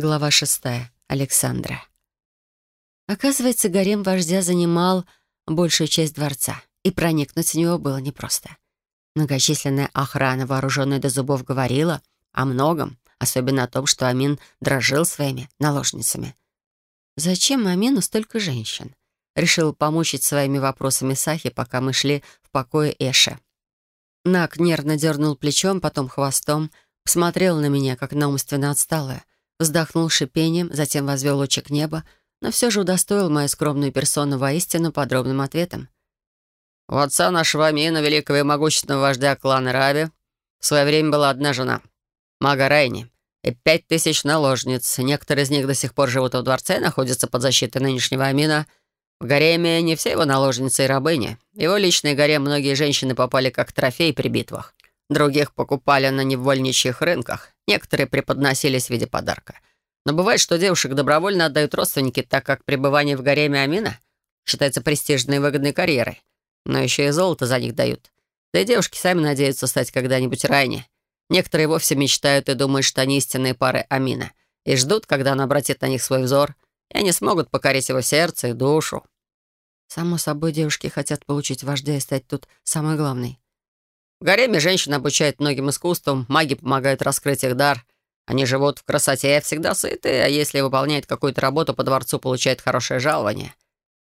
Глава шестая. Александра. Оказывается, гарем вождя занимал большую часть дворца, и проникнуть в него было непросто. Многочисленная охрана, вооруженная до зубов, говорила о многом, особенно о том, что Амин дрожил своими наложницами. Зачем Амину столько женщин? Решил помучить своими вопросами Сахи, пока мы шли в покое Эша. Нак нервно дернул плечом, потом хвостом, посмотрел на меня, как на умственно отсталая, вздохнул шипением, затем возвел очи к небу, но все же удостоил мою скромную персону воистину подробным ответом. «У отца нашего Амина, великого и могущественного вождя клана Раби, в свое время была одна жена, мага Райни, и пять тысяч наложниц. Некоторые из них до сих пор живут в дворце и находятся под защитой нынешнего Амина. В гареме не все его наложницы и рабыни. Его личный гарем многие женщины попали как трофей при битвах. Других покупали на невольничьих рынках. Некоторые преподносились в виде подарка. Но бывает, что девушек добровольно отдают родственники, так как пребывание в гареме Амина считается престижной и выгодной карьерой. Но еще и золото за них дают. Да и девушки сами надеются стать когда-нибудь ранее. Некоторые вовсе мечтают и думают, что они истинные пары Амина, и ждут, когда он обратит на них свой взор, и они смогут покорить его сердце и душу. Само собой, девушки хотят получить вождя и стать тут самой главной. В гареме женщин обучают многим искусствам, маги помогают раскрыть их дар. Они живут в красоте, всегда сыты, а если выполняют какую-то работу по дворцу, получают хорошее жалование.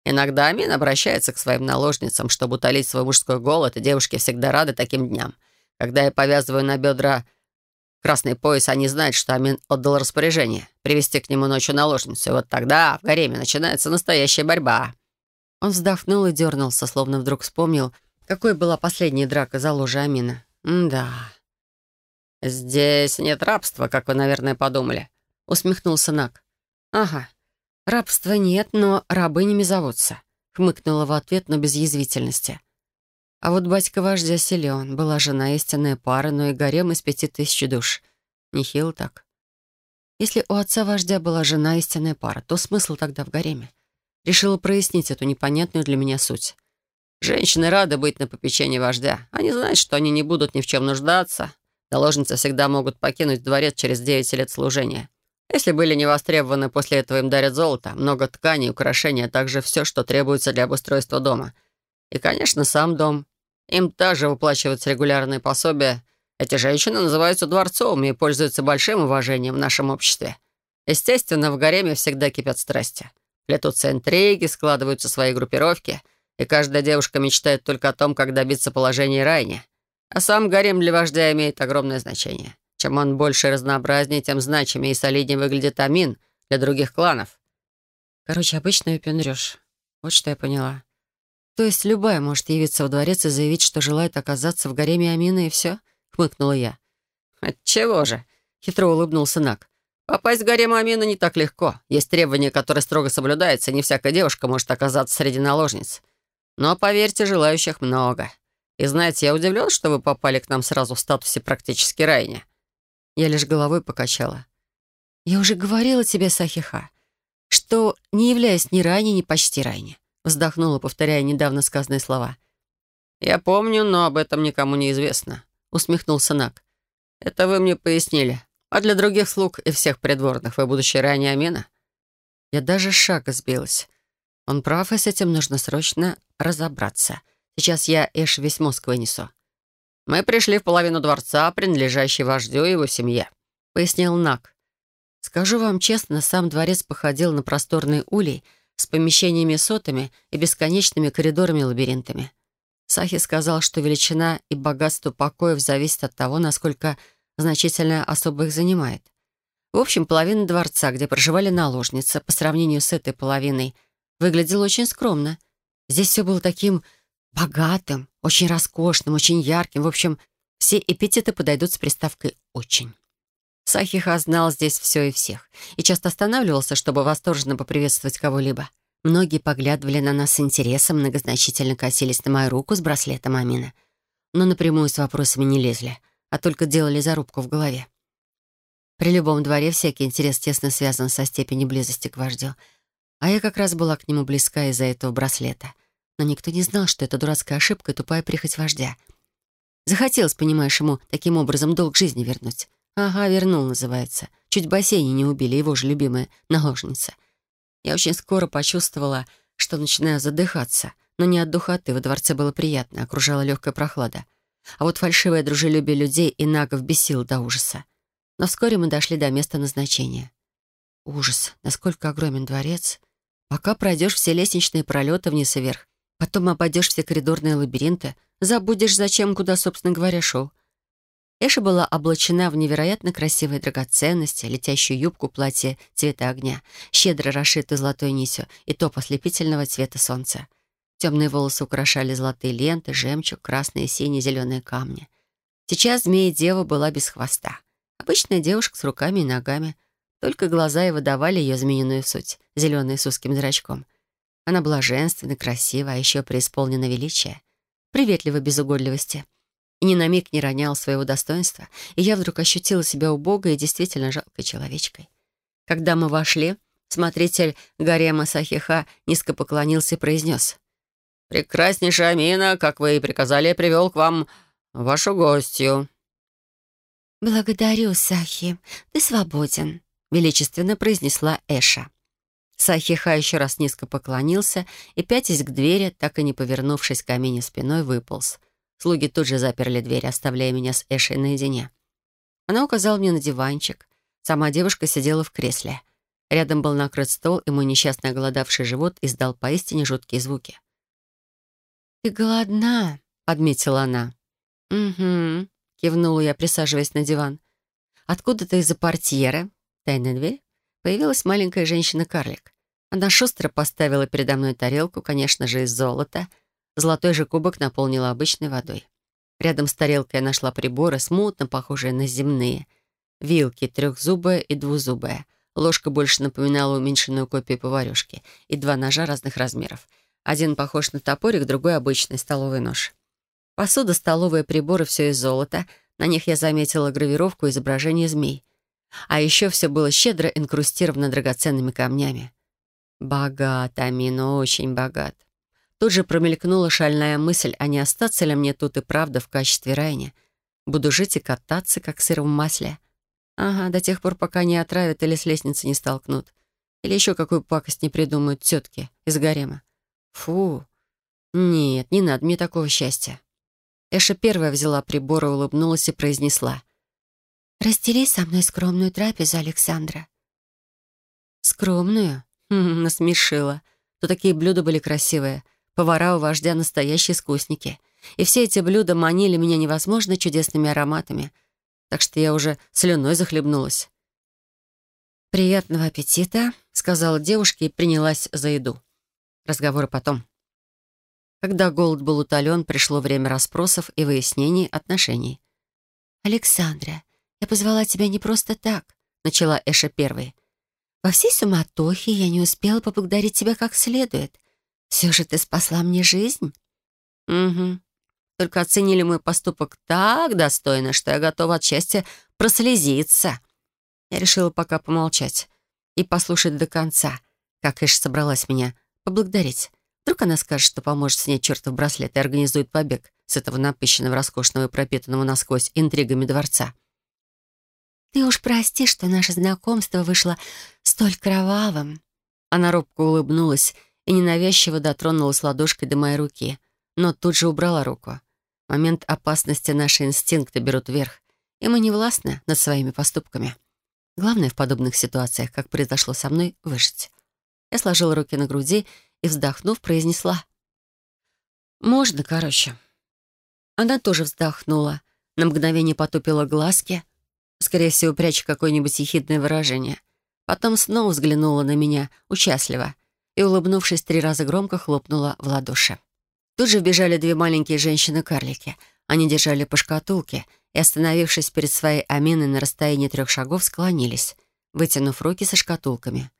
Иногда Амин обращается к своим наложницам, чтобы утолить свой мужской голод, и девушки всегда рады таким дням. Когда я повязываю на бедра красный пояс, они знают, что Амин отдал распоряжение привести к нему ночью наложницу, и вот тогда в гареме начинается настоящая борьба». Он вздохнул и дернулся, словно вдруг вспомнил, какой была последняя драка за ложе Амина? да. «Здесь нет рабства, как вы, наверное, подумали», — усмехнулся Нак. «Ага. Рабства нет, но рабынями зовутся», — хмыкнула в ответ, но без язвительности. А вот батька вождя силен, была жена истинная пара, но и гарем из пяти тысяч душ. Нехило так. Если у отца вождя была жена истинная пара, то смысл тогда в гареме? Решила прояснить эту непонятную для меня суть. Женщины рады быть на попечении вождя. Они знают, что они не будут ни в чем нуждаться. Наложницы всегда могут покинуть дворец через 9 лет служения. Если были не востребованы, после этого им дарят золото, много тканей, украшений, а также все, что требуется для обустройства дома. И, конечно, сам дом. Им также выплачиваются регулярные пособия. Эти женщины называются дворцовыми и пользуются большим уважением в нашем обществе. Естественно, в гареме всегда кипят страсти. Плетутся интриги, складываются свои группировки — и каждая девушка мечтает только о том, как добиться положения Райни. А сам гарем для вождя имеет огромное значение. Чем он больше и разнообразнее, тем значимее и солиднее выглядит Амин для других кланов. Короче, обычный выпендрёж. Вот что я поняла. То есть любая может явиться во дворец и заявить, что желает оказаться в гареме Амина, и все? Хмыкнула я. «Отчего же?» — хитро улыбнулся Нак. «Попасть в гарем Амина не так легко. Есть требования, которые строго соблюдаются, и не всякая девушка может оказаться среди наложниц. Но, поверьте, желающих много. И знаете, я удивлен, что вы попали к нам сразу в статусе практически Райни. Я лишь головой покачала. Я уже говорила тебе, Сахиха, что не являюсь ни Райни, ни почти Райни. Вздохнула, повторяя недавно сказанные слова. «Я помню, но об этом никому не известно», — усмехнулся Нак. «Это вы мне пояснили. А для других слуг и всех придворных вы будущая Райни Амина?» Я даже шага сбилась. Он прав, и с этим нужно срочно разобраться. Сейчас я Эш весь мозг вынесу. «Мы пришли в половину дворца, принадлежащий вождю и его семье», — пояснил Нак. «Скажу вам честно, сам дворец походил на просторный улей с помещениями сотами и бесконечными коридорами-лабиринтами. Сахи сказал, что величина и богатство покоев зависит от того, насколько значительно особо их занимает. В общем, половина дворца, где проживали наложницы, по сравнению с этой половиной — выглядел очень скромно. Здесь все было таким богатым, очень роскошным, очень ярким. В общем, все эпитеты подойдут с приставкой «очень». Сахиха знал здесь все и всех, и часто останавливался, чтобы восторженно поприветствовать кого-либо. Многие поглядывали на нас с интересом, многозначительно косились на мою руку с браслетом Амина. Но напрямую с вопросами не лезли, а только делали зарубку в голове. При любом дворе всякий интерес тесно связан со степенью близости к вождю — а я как раз была к нему близка из-за этого браслета. Но никто не знал, что это дурацкая ошибка и тупая прихоть вождя. Захотелось, понимаешь, ему таким образом долг жизни вернуть. Ага, вернул, называется. Чуть в бассейне не убили его же любимая наложница. Я очень скоро почувствовала, что начинаю задыхаться. Но не от духоты, во дворце было приятно, окружала легкая прохлада. А вот фальшивое дружелюбие людей и нагов бесило до ужаса. Но вскоре мы дошли до места назначения. Ужас, насколько огромен дворец. Пока пройдешь все лестничные пролеты вниз и вверх, потом обойдешь все коридорные лабиринты, забудешь, зачем, куда, собственно говоря, шел. Эша была облачена в невероятно красивые драгоценности, летящую юбку, платье цвета огня, щедро расшитую золотой нитью и топ ослепительного цвета солнца. Темные волосы украшали золотые ленты, жемчуг, красные, синие, зеленые камни. Сейчас змея-дева была без хвоста. Обычная девушка с руками и ногами. Только глаза и выдавали ее змеиную суть, зеленые с узким зрачком. Она была женственна, красива, а еще преисполнена величия, приветлива без угодливости. И ни на миг не ронял своего достоинства, и я вдруг ощутила себя убогой и действительно жалкой человечкой. Когда мы вошли, смотритель Гарема Сахиха низко поклонился и произнес — «Прекраснейшая Амина, как вы и приказали, привел к вам вашу гостью». «Благодарю, Сахи. Ты свободен», — величественно произнесла Эша. Сахиха еще раз низко поклонился и, пятясь к двери, так и не повернувшись к Амине спиной, выполз. Слуги тут же заперли дверь, оставляя меня с Эшей наедине. Она указала мне на диванчик. Сама девушка сидела в кресле. Рядом был накрыт стол, и мой несчастный оголодавший живот издал поистине жуткие звуки. «Ты голодна», — подметила она. «Угу», — кивнула я, присаживаясь на диван. Откуда-то из-за портьеры, тайная дверь, появилась маленькая женщина-карлик. Она шустро поставила передо мной тарелку, конечно же, из золота. Золотой же кубок наполнила обычной водой. Рядом с тарелкой я нашла приборы, смутно похожие на земные. Вилки трехзубая и двузубая. Ложка больше напоминала уменьшенную копию поварёшки. И два ножа разных размеров — один похож на топорик, другой — обычный столовый нож. Посуда, столовые приборы — все из золота. На них я заметила гравировку изображения змей. А еще все было щедро инкрустировано драгоценными камнями. Богат, Амина, очень богат. Тут же промелькнула шальная мысль, а не остаться ли мне тут и правда в качестве Райни. Буду жить и кататься, как сыр в масле. Ага, до тех пор, пока не отравят или с лестницы не столкнут. Или еще какую пакость не придумают тетки из гарема. Фу. Нет, не надо мне такого счастья. Эша первая взяла прибор и улыбнулась и произнесла. «Раздели со мной скромную трапезу, Александра». «Скромную?» хм, Насмешила. То такие блюда были красивые. Повара у вождя настоящие искусники. И все эти блюда манили меня невозможно чудесными ароматами. Так что я уже слюной захлебнулась. «Приятного аппетита», — сказала девушка и принялась за еду. Разговоры потом. Когда голод был утолен, пришло время расспросов и выяснений отношений. «Александра, я позвала тебя не просто так», — начала Эша первой. «Во всей суматохе я не успела поблагодарить тебя как следует. Все же ты спасла мне жизнь». «Угу. Только оценили мой поступок так достойно, что я готова от счастья прослезиться». Я решила пока помолчать и послушать до конца, как Эш собралась меня поблагодарить. Вдруг она скажет, что поможет снять чертов браслет и организует побег с этого напыщенного, роскошного и пропитанного насквозь интригами дворца. «Ты уж прости, что наше знакомство вышло столь кровавым». Она робко улыбнулась и ненавязчиво дотронулась ладошкой до моей руки, но тут же убрала руку. В момент опасности наши инстинкты берут верх, и мы не властны над своими поступками. Главное в подобных ситуациях, как произошло со мной, выжить. Я сложила руки на груди и, вздохнув, произнесла. «Можно, короче». Она тоже вздохнула, на мгновение потупила глазки, скорее всего, пряча какое-нибудь ехидное выражение. Потом снова взглянула на меня, участливо, и, улыбнувшись три раза громко, хлопнула в ладоши. Тут же вбежали две маленькие женщины-карлики. Они держали по шкатулке и, остановившись перед своей Аминой на расстоянии трех шагов, склонились, вытянув руки со шкатулками.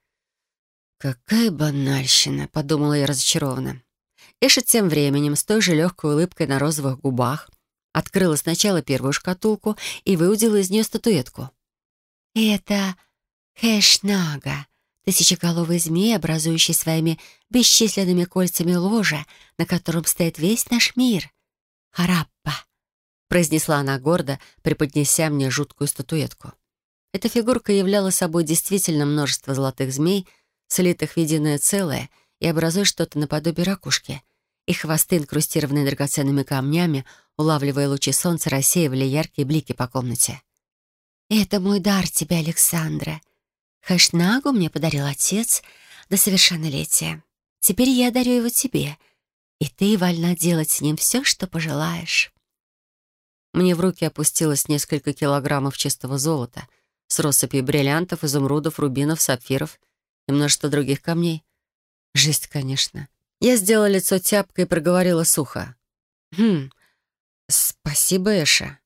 «Какая банальщина», — подумала я разочарованно. Эша тем временем, с той же легкой улыбкой на розовых губах, открыла сначала первую шкатулку и выудила из нее статуэтку. «Это Хэшнага, тысячеголовый змей, образующий своими бесчисленными кольцами ложа, на котором стоит весь наш мир. Хараппа. произнесла она гордо, преподнеся мне жуткую статуэтку. Эта фигурка являла собой действительно множество золотых змей, слитых в единое целое и образуя что-то наподобие ракушки. Их хвосты, инкрустированные драгоценными камнями, улавливая лучи солнца, рассеивали яркие блики по комнате. «Это мой дар тебе, Александра. Хэшнагу мне подарил отец до совершеннолетия. Теперь я дарю его тебе, и ты вольна делать с ним все, что пожелаешь». Мне в руки опустилось несколько килограммов чистого золота с россыпью бриллиантов, изумрудов, рубинов, сапфиров и множество других камней. Жесть, конечно. Я сделала лицо тяпкой и проговорила сухо. «Хм, спасибо, Эша».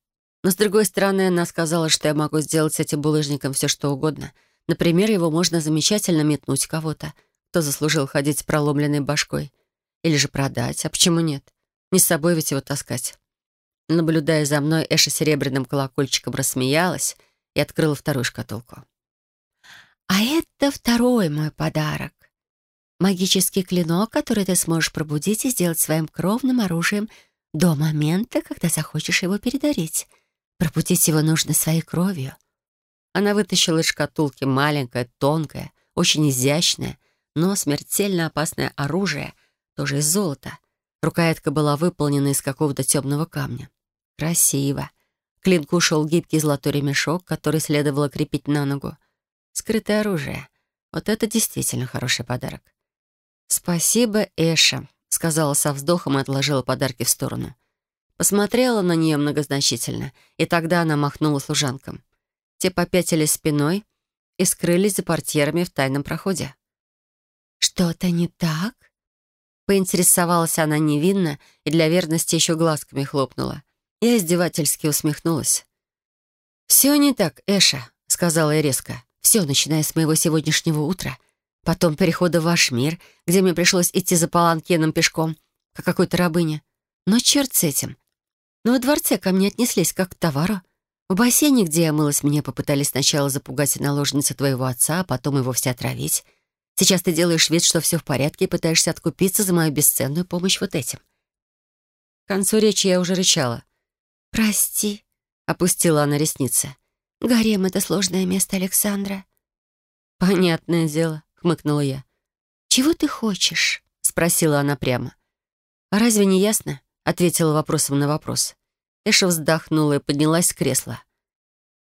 Но, с другой стороны, она сказала, что я могу сделать с этим булыжником все, что угодно. Например, его можно замечательно метнуть кого-то, кто заслужил ходить с проломленной башкой. Или же продать, а почему нет? Не с собой ведь его таскать. Наблюдая за мной, Эша серебряным колокольчиком рассмеялась и открыла вторую шкатулку. «А это второй мой подарок. Магический клинок, который ты сможешь пробудить и сделать своим кровным оружием до момента, когда захочешь его передарить. Пробудить его нужно своей кровью». Она вытащила из шкатулки маленькое, тонкое, очень изящное, но смертельно опасное оружие, тоже из золота. Рукоятка была выполнена из какого-то темного камня. Красиво. Клинку шел гибкий золотой ремешок, который следовало крепить на ногу. Скрытое оружие. Вот это действительно хороший подарок. «Спасибо, Эша», — сказала со вздохом и отложила подарки в сторону. Посмотрела на нее многозначительно, и тогда она махнула служанкам. Те попятились спиной и скрылись за портьерами в тайном проходе. «Что-то не так?» Поинтересовалась она невинно и для верности еще глазками хлопнула. Я издевательски усмехнулась. «Все не так, Эша», — сказала я резко. «Все, начиная с моего сегодняшнего утра. Потом перехода в ваш мир, где мне пришлось идти за паланкеном пешком, как какой-то рабыня. Но черт с этим. Но во дворце ко мне отнеслись как к товару. В бассейне, где я мылась, меня попытались сначала запугать наложницы твоего отца, а потом и вовсе отравить. Сейчас ты делаешь вид, что все в порядке, и пытаешься откупиться за мою бесценную помощь вот этим». К концу речи я уже рычала. «Прости», — опустила она ресницы. «Гарем — это сложное место Александра». «Понятное дело», — хмыкнула я. «Чего ты хочешь?» — спросила она прямо. «А разве не ясно?» — ответила вопросом на вопрос. Эша вздохнула и поднялась с кресла.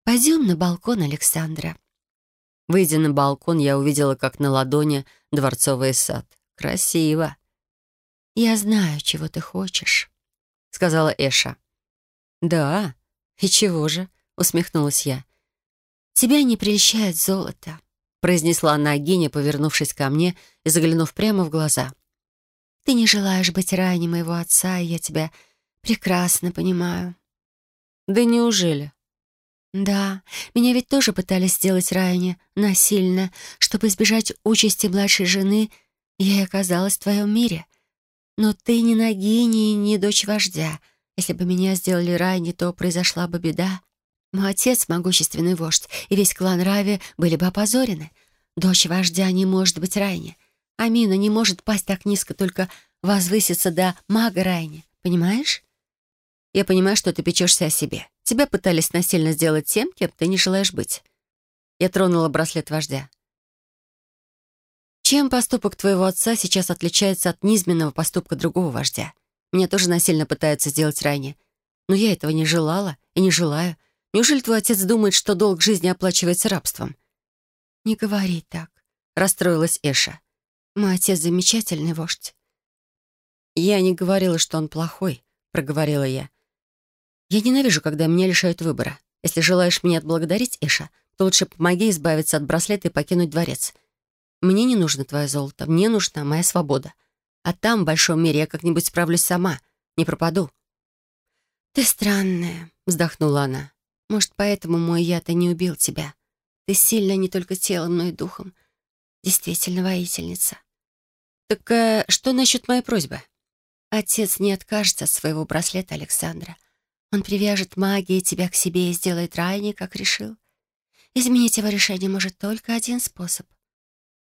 «Пойдем на балкон, Александра». Выйдя на балкон, я увидела, как на ладони дворцовый сад. Красиво. «Я знаю, чего ты хочешь», — сказала Эша. «Да? И чего же?» — усмехнулась я. «Тебя не прельщает золото», — произнесла Нагиня, повернувшись ко мне и заглянув прямо в глаза. «Ты не желаешь быть ранее моего отца, и я тебя прекрасно понимаю». «Да неужели?» «Да, меня ведь тоже пытались сделать ранее, насильно, чтобы избежать участи младшей жены, я и оказалась в твоем мире. Но ты не Нагини и не дочь вождя. Если бы меня сделали ранее, то произошла бы беда. Мой отец — могущественный вождь, и весь клан Рави были бы опозорены. Дочь вождя не может быть Райни. Амина не может пасть так низко, только возвыситься до мага Райни. Понимаешь? Я понимаю, что ты печешься о себе. Тебя пытались насильно сделать тем, кем ты не желаешь быть. Я тронула браслет вождя. Чем поступок твоего отца сейчас отличается от низменного поступка другого вождя? Меня тоже насильно пытаются сделать ранее. Но я этого не желала и не желаю. Неужели твой отец думает, что долг жизни оплачивается рабством? «Не говори так», — расстроилась Эша. «Мой отец замечательный вождь». «Я не говорила, что он плохой», — проговорила я. Я ненавижу, когда меня лишают выбора. Если желаешь меня отблагодарить, Эша, то лучше помоги избавиться от браслета и покинуть дворец. Мне не нужно твое золото, мне нужна моя свобода. А там, в большом мире, я как-нибудь справлюсь сама, не пропаду». «Ты странная», — вздохнула она. «Может, поэтому мой яд и не убил тебя. Ты сильна не только телом, но и духом. Действительно воительница». «Так э, что насчет моей просьбы?» «Отец не откажется от своего браслета, Александра. Он привяжет магией тебя к себе и сделает ранее, как решил. Изменить его решение может только один способ.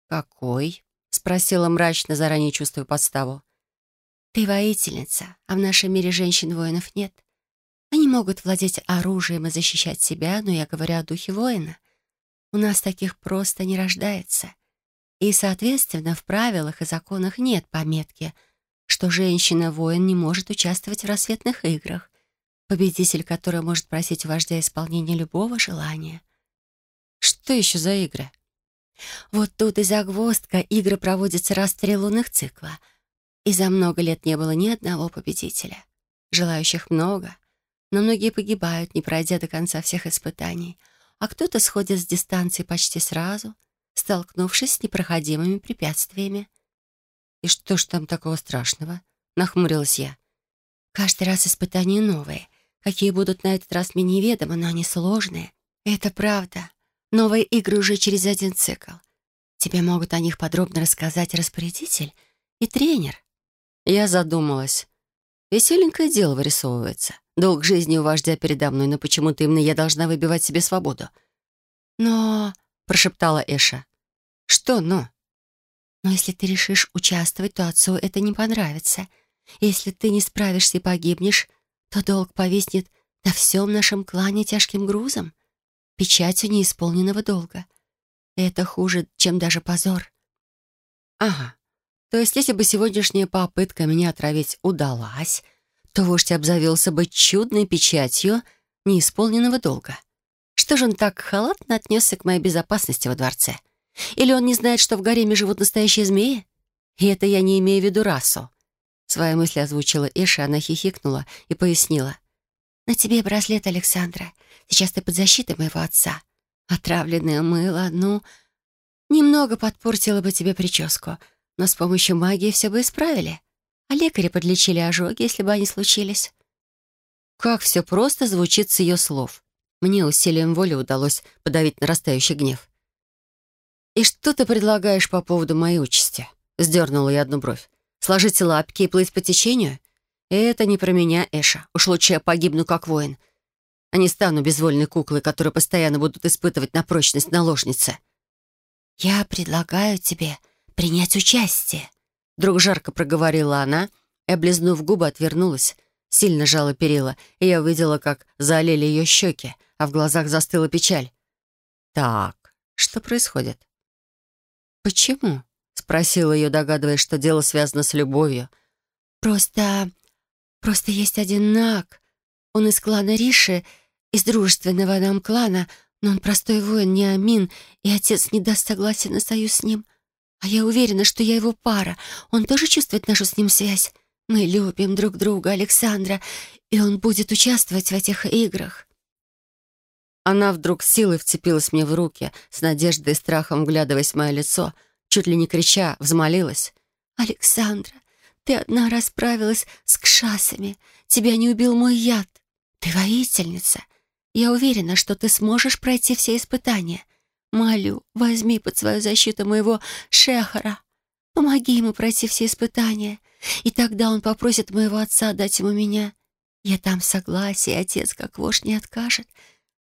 «Какой?» — спросила мрачно, заранее чувствуя подставу. «Ты воительница, а в нашем мире женщин-воинов нет. Они могут владеть оружием и защищать себя, но я говорю о духе воина. У нас таких просто не рождается. И, соответственно, в правилах и законах нет пометки, что женщина-воин не может участвовать в рассветных играх, победитель которой может просить у вождя исполнения любого желания. Что еще за игры? Вот тут и загвоздка. Игры проводятся раз в три лунных цикла. И за много лет не было ни одного победителя. Желающих много, но многие погибают, не пройдя до конца всех испытаний. А кто-то сходит с дистанции почти сразу, столкнувшись с непроходимыми препятствиями. «И что ж там такого страшного?» — нахмурилась я. «Каждый раз испытания новые. Какие будут на этот раз мне неведомы, но они сложные. Это правда. Новые игры уже через один цикл. Тебе могут о них подробно рассказать распорядитель и тренер. Я задумалась. Веселенькое дело вырисовывается. Долг жизни у вождя передо мной, но почему-то именно я должна выбивать себе свободу. «Но...» — прошептала Эша. «Что «но»?» «Но если ты решишь участвовать, то отцу это не понравится. Если ты не справишься и погибнешь, то долг повиснет на всем нашем клане тяжким грузом печатью неисполненного долга. Это хуже, чем даже позор. Ага. То есть, если бы сегодняшняя попытка меня отравить удалась, то вождь обзавелся бы чудной печатью неисполненного долга. Что же он так халатно отнесся к моей безопасности во дворце? Или он не знает, что в гареме живут настоящие змеи? И это я не имею в виду расу. Свои мысли озвучила Эша, она хихикнула и пояснила. «На тебе браслет Александра. Сейчас ты под защитой моего отца. Отравленное мыло, ну... Немного подпортило бы тебе прическу, но с помощью магии все бы исправили. А лекари подлечили ожоги, если бы они случились». Как все просто звучит с ее слов. Мне усилием воли удалось подавить нарастающий гнев. «И что ты предлагаешь по поводу моей участи?» Сдернула я одну бровь. «Сложить лапки и плыть по течению? Это не про меня, Эша. Уж лучше я погибну как воин, а не стану безвольной куклой, которую постоянно будут испытывать на прочность наложницы. «Я предлагаю тебе принять участие», — вдруг жарко проговорила она и, облизнув губы, отвернулась, сильно жала перила, и я увидела, как залили ее щеки, а в глазах застыла печаль. «Так, что происходит?» «Почему?» — спросила ее, догадываясь, что дело связано с любовью. «Просто Просто есть один Наг. Он из клана Риши, из дружественного нам клана, но он простой воин, не Амин, и отец не даст согласия на союз с ним. А я уверена, что я его пара. Он тоже чувствует нашу с ним связь. Мы любим друг друга, Александра, и он будет участвовать в этих играх». Она вдруг силой вцепилась мне в руки, с надеждой и страхом вглядываясь в мое лицо, чуть ли не крича, взмолилась. «Александра, ты одна расправилась с кшасами. Тебя не убил мой яд. Ты воительница. Я уверена, что ты сможешь пройти все испытания. Молю, возьми под свою защиту моего Шехара. Помоги ему пройти все испытания, и тогда он попросит моего отца дать ему меня. Я дам согласие, отец как вождь не откажет.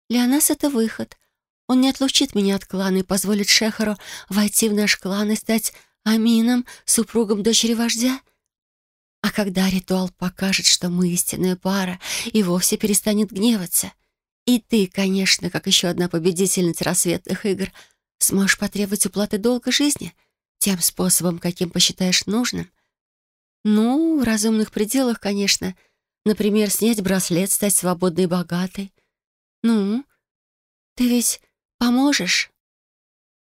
Для нас это выход. Он не отлучит меня от клана и позволит Шехару войти в наш клан и стать Амином, супругом дочери вождя. А когда ритуал покажет, что мы истинная пара, и вовсе перестанет гневаться. И ты, конечно, как еще одна победительница рассветных игр, сможешь потребовать уплаты долга жизни тем способом, каким посчитаешь нужным. Ну, в разумных пределах, конечно. Например, снять браслет, стать свободной и богатой. Ну, ты ведь поможешь?»